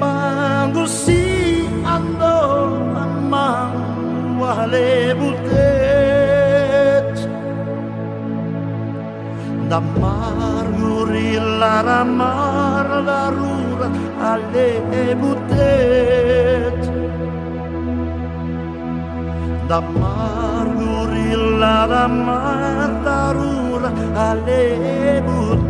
Mangusi ando amang wale butet Damar gurila ramar darura ale butet Damar gurila ramar darura ale butet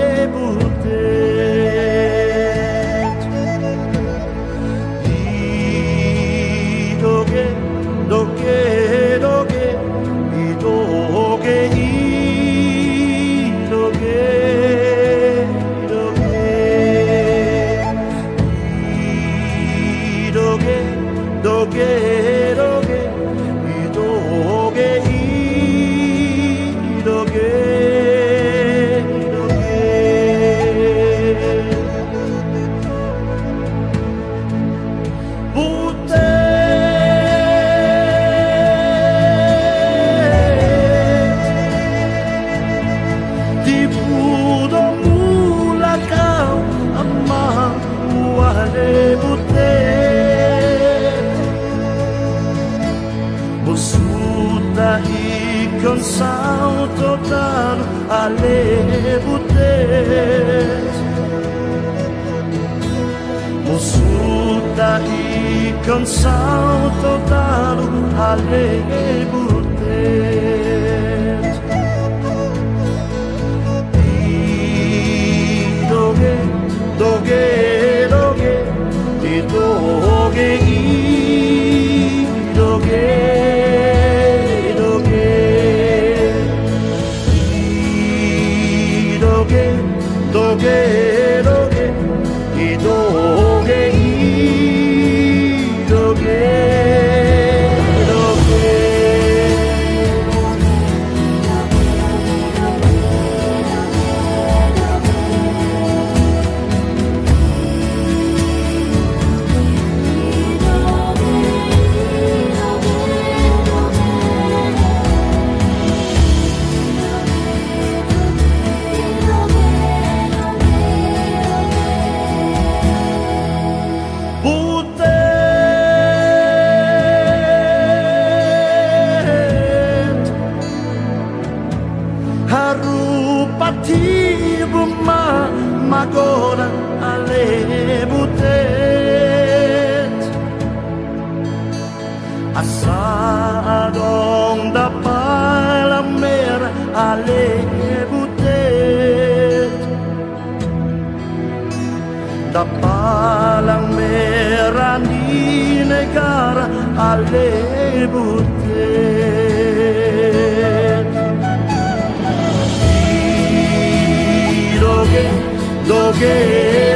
forget. Busuta ikon sao total Ale butet Musuta ikon sao total Ale butet magora ale butet Asadong da palamera ale butet Da palang merah di negara ale Doge,